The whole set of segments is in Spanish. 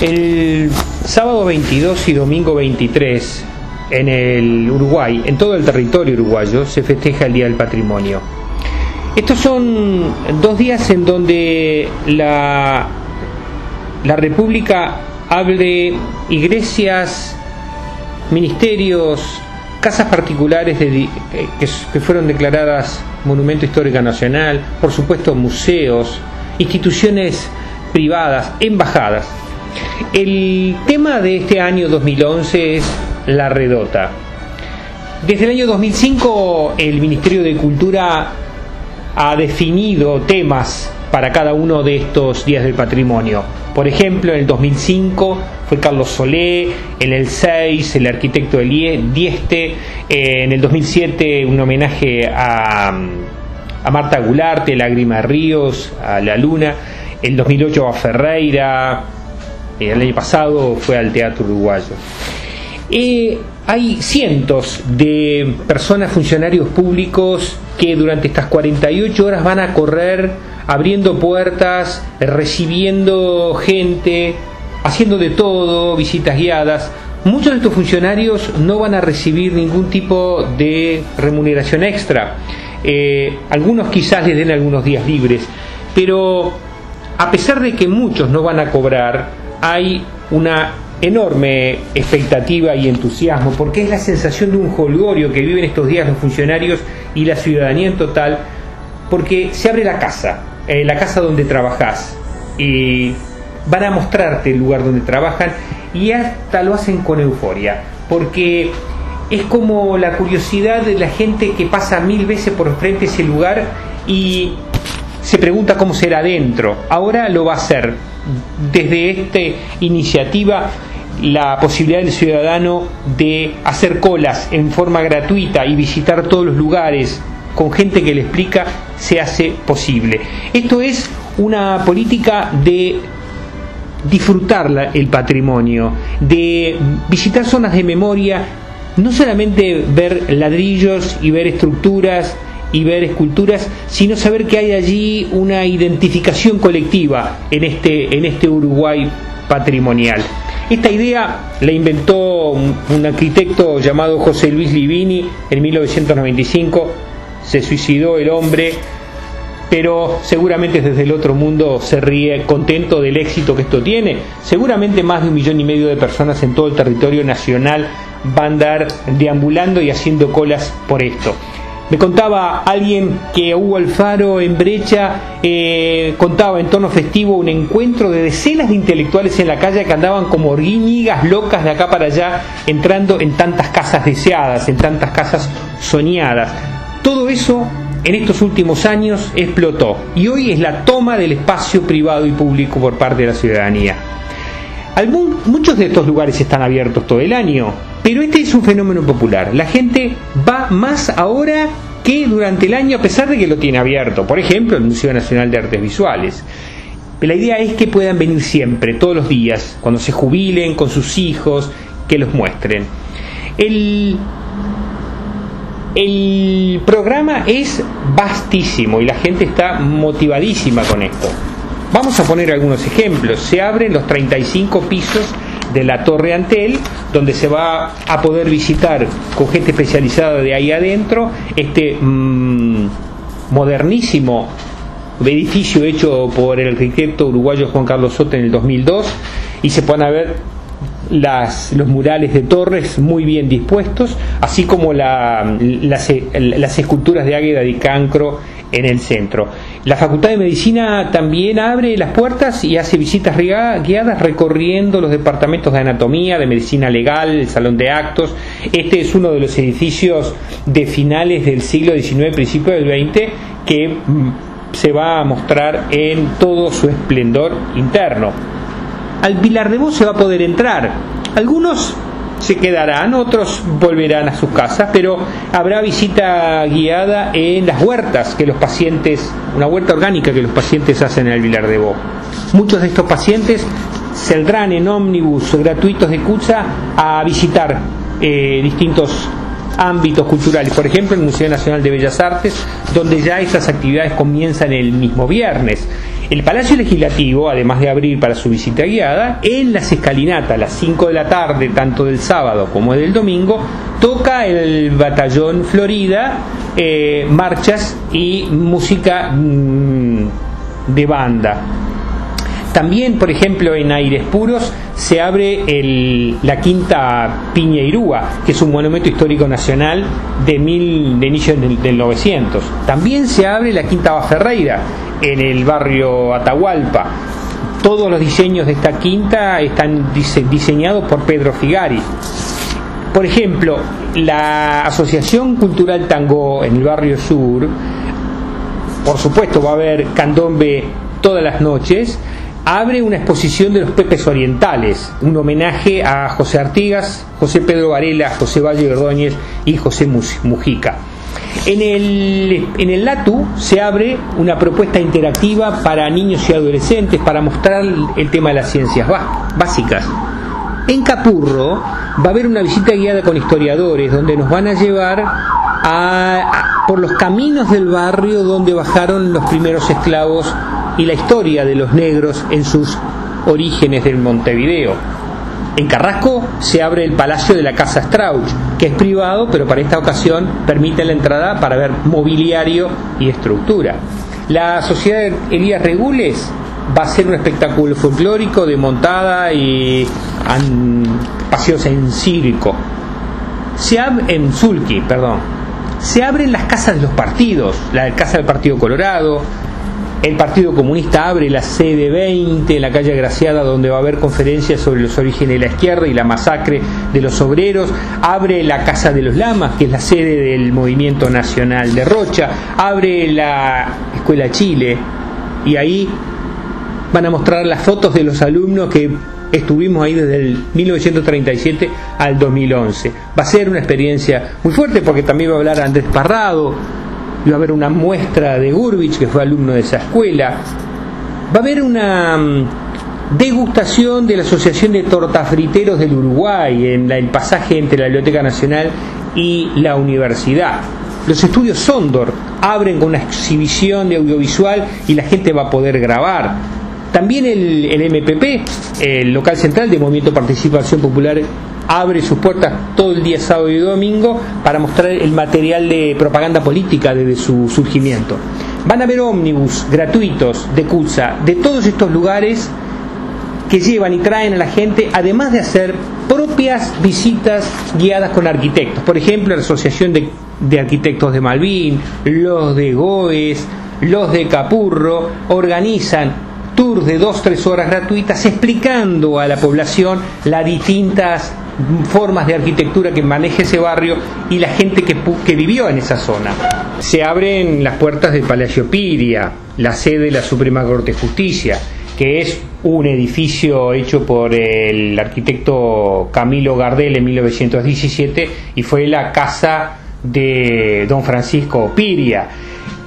El sábado 22 y domingo 23 en el Uruguay, en todo el territorio uruguayo, se festeja el Día del Patrimonio. Estos son dos días en donde la, la República abre iglesias, ministerios, casas particulares que, que fueron declaradas Monumento Histórico Nacional, por supuesto museos, instituciones privadas, embajadas el tema de este año 2011 es la redota. Desde el año 2005 el Ministerio de Cultura ha definido temas para cada uno de estos días del patrimonio. Por ejemplo, en el 2005 fue Carlos Solé, en el 6 el arquitecto Dieste, eh, en el 2007 un homenaje a, a Marta Gularte, Lágrima Ríos, a La Luna, el 2008 a Ferreira, el año pasado fue al Teatro Uruguayo. hay cientos de personas, funcionarios públicos, que durante estas 48 horas van a correr abriendo puertas, recibiendo gente, haciendo de todo, visitas guiadas. Muchos de estos funcionarios no van a recibir ningún tipo de remuneración extra. Eh, algunos quizás les den algunos días libres, pero a pesar de que muchos no van a cobrar, hay una enorme expectativa y entusiasmo, porque es la sensación de un holgorio que viven estos días los funcionarios y la ciudadanía en total, porque se abre la casa, eh, la casa donde trabajas, y van a mostrarte el lugar donde trabajan y hasta lo hacen con euforia, porque es como la curiosidad de la gente que pasa mil veces por frente a ese lugar y se pregunta cómo será adentro. Ahora lo va a hacer desde esta iniciativa la posibilidad del ciudadano de hacer colas en forma gratuita y visitar todos los lugares con gente que le explica se hace posible. Esto es una política de disfrutar el patrimonio, de visitar zonas de memoria, no solamente ver ladrillos y ver estructuras y ver esculturas, sino saber que hay allí una identificación colectiva en este, en este Uruguay patrimonial. Esta idea la inventó un, arquitecto llamado José Luis Livini en 1995, se suicidó el hombre, pero seguramente desde el otro mundo se ríe contento del éxito que esto tiene. Seguramente más de un millón y medio de personas en todo el territorio nacional van a andar deambulando y haciendo colas por esto. Me contaba alguien que Hugo Alfaro en Brecha eh, contaba en tono festivo un encuentro de decenas de intelectuales en la calle que andaban como orguíñigas locas de acá para allá, entrando en tantas casas deseadas, en tantas casas soñadas. Todo eso en estos últimos años explotó y hoy es la toma del espacio privado y público por parte de la ciudadanía. muchos de estos lugares están abiertos todo el año, pero este es un fenómeno popular. La gente va más ahora que durante el año a pesar de que lo tiene abierto. Por ejemplo, el Museo Nacional de Artes Visuales. La idea es que puedan venir siempre, todos los días, cuando se jubilen, con sus hijos, que los muestren. El, el programa es vastísimo y la gente está motivadísima con esto. Vamos a poner algunos ejemplos. Se abren los 35 pisos de la Torre Antel, donde se va a poder visitar con gente especializada de ahí adentro este mm, modernísimo edificio hecho por el arquitecto uruguayo Juan Carlos Soto en el 2002 y se pueden ver las, los murales de Torres muy bien dispuestos, así como la, las, las, esculturas de Águeda y Cancro en el centro. La Facultad de Medicina también abre las puertas y hace visitas guiadas recorriendo los departamentos de anatomía, de medicina legal, el salón de actos. Este es uno de los edificios de finales del siglo XIX, principio del XX, que mm, se va a mostrar en todo su esplendor interno. Al Pilar de Voz se va a poder entrar. Algunos se quedarán, otros volverán a sus casas, pero habrá visita guiada en las huertas que los pacientes, una huerta orgánica que los pacientes hacen en el Vilar de Bo. Muchos de estos pacientes saldrán en ómnibus gratuitos de Cucha a visitar eh, distintos ámbitos culturales, por ejemplo el Museo Nacional de Bellas Artes, donde ya estas actividades comienzan el mismo viernes. El Palacio Legislativo, además de abrir para su visita guiada, en las escalinatas a las 5 de la tarde, tanto del sábado como del domingo, toca el batallón Florida, eh, marchas y música mm, de banda. También, por ejemplo, en Aires Puros se abre la quinta Piñeirúa, que es un monumento histórico nacional de, mil, de inicio del, 900. También se abre la quinta Baferreira, en el barrio Atahualpa. Todos los diseños de esta quinta están diseñados por Pedro Figari. Por ejemplo, la Asociación Cultural Tango en el barrio sur, por supuesto va a haber candombe todas las noches, abre una exposición de los Pepes Orientales, un homenaje a José Artigas, José Pedro Varela, José Valle Ordóñez y José Mujica. En el, en el LATU se abre una propuesta interactiva para niños y adolescentes para mostrar el tema de las ciencias básicas. En Capurro va a haber una visita guiada con historiadores donde nos van a llevar por los caminos del barrio donde bajaron los primeros esclavos y la historia de los negros en sus orígenes del Montevideo. En Carrasco se abre el Palacio de la Casa Strauch, que es privado, pero para esta ocasión permite la entrada para ver mobiliario y estructura. La Sociedad Elías Regules va a ser un espectáculo folclórico de montada y paseos en circo. Se abre, en Zulki, perdón. Se abren las casas de los partidos, la casa del Partido Colorado, el Partido Comunista abre la sede 20 en la calle Graciada donde va a haber conferencias sobre los orígenes de la izquierda y la masacre de los obreros. Abre la Casa de los Lamas, que es la sede del Movimiento Nacional de Rocha. Abre la Escuela Chile y ahí van a mostrar las fotos de los alumnos que estuvimos ahí desde el 1937 al 2011. Va a ser una experiencia muy fuerte porque también va a hablar Andrés Parrado, va a haber una muestra de Gurbich, que fue alumno de esa escuela, va a haber una mm, degustación de la Asociación de Tortafriteros del Uruguay en el pasaje entre la Biblioteca Nacional y la universidad. Los estudios Sondor abren con una exhibición de audiovisual y la gente va a poder grabar. También el, el MPP, el local central de Movimiento Participación Popular abre sus puertas todo el día sábado y domingo para mostrar el material de propaganda política desde su surgimiento. Van a haber ómnibus gratuitos de CUTSA de todos estos lugares que llevan y traen a la gente, además de hacer propias visitas guiadas con arquitectos. Por ejemplo, la Asociación de, de Arquitectos de Malvin, los de Goes, los de Capurro, organizan tours de dos tres horas gratuitas explicando a la población las distintas formas de arquitectura que maneja ese barrio y la gente que, que vivió en esa zona. Se abren las puertas del Palacio Piria, la sede de la Suprema Corte de Justicia, que es un edificio hecho por el arquitecto Camilo Gardel en 1917 y fue la casa de don Francisco Piria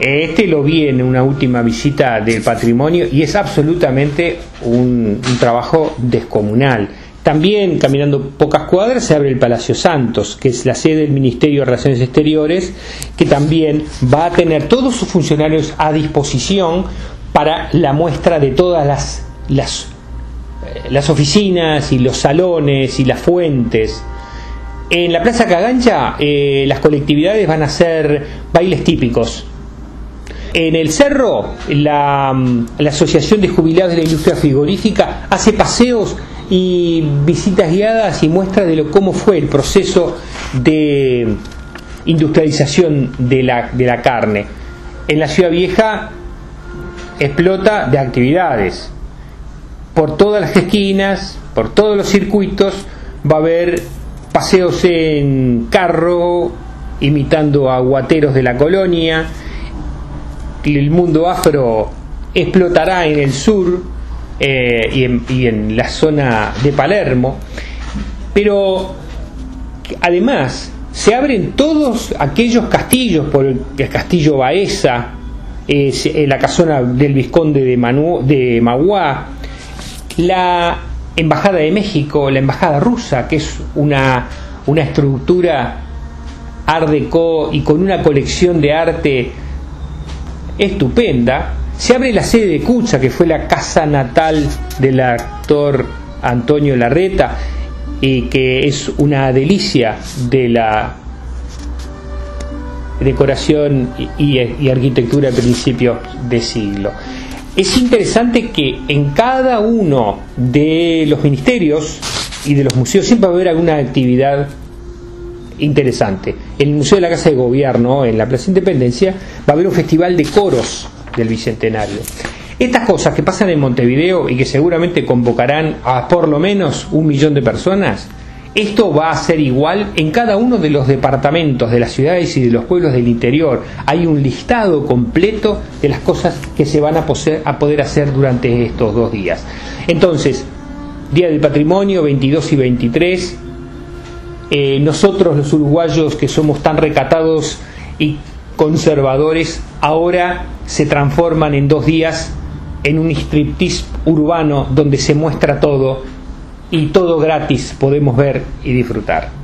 este lo vi en una última visita del patrimonio y es absolutamente un, trabajo descomunal. También, caminando pocas cuadras, se abre el Palacio Santos, que es la sede del Ministerio de Relaciones Exteriores, que también va a tener todos sus funcionarios a disposición para la muestra de todas las, las, eh, oficinas y los salones y las fuentes. En la Plaza Cagancha, eh, las colectividades van a hacer bailes típicos, en el cerro, la, Asociación de Jubilados de la Industria Frigorífica hace paseos y visitas guiadas y muestras de lo, cómo fue el proceso de industrialización de la, de la carne. En la ciudad vieja explota de actividades. Por todas las esquinas, por todos los circuitos, va a haber paseos en carro, imitando a guateros de la colonia, el mundo afro explotará en el sur eh, y, en, la zona de Palermo, pero además se abren todos aquellos castillos, por el, castillo Baeza, eh, la casona del Vizconde de, Manu, de Magua, la Embajada de México, la Embajada rusa, que es una, una estructura art y con una colección de arte estupenda, Se abre la sede de Cucha, que fue la casa natal del actor Antonio Larreta, y que es una delicia de la decoración y, arquitectura a principios de siglo. Es interesante que en cada uno de los ministerios y de los museos siempre va a haber alguna actividad interesante. En el Museo de la Casa de Gobierno, en la Plaza Independencia, va a haber un festival de coros del Bicentenario. Estas cosas que pasan en Montevideo y que seguramente convocarán a por lo menos un millón de personas, esto va a ser igual en cada uno de los departamentos de las ciudades y de los pueblos del interior. Hay un listado completo de las cosas que se van a, poder hacer durante estos dos días. Entonces, Día del Patrimonio, 22 y 23. Eh, nosotros los uruguayos que somos tan recatados y conservadores, ahora se transforman en dos días en un striptease urbano donde se muestra todo y todo gratis podemos ver y disfrutar.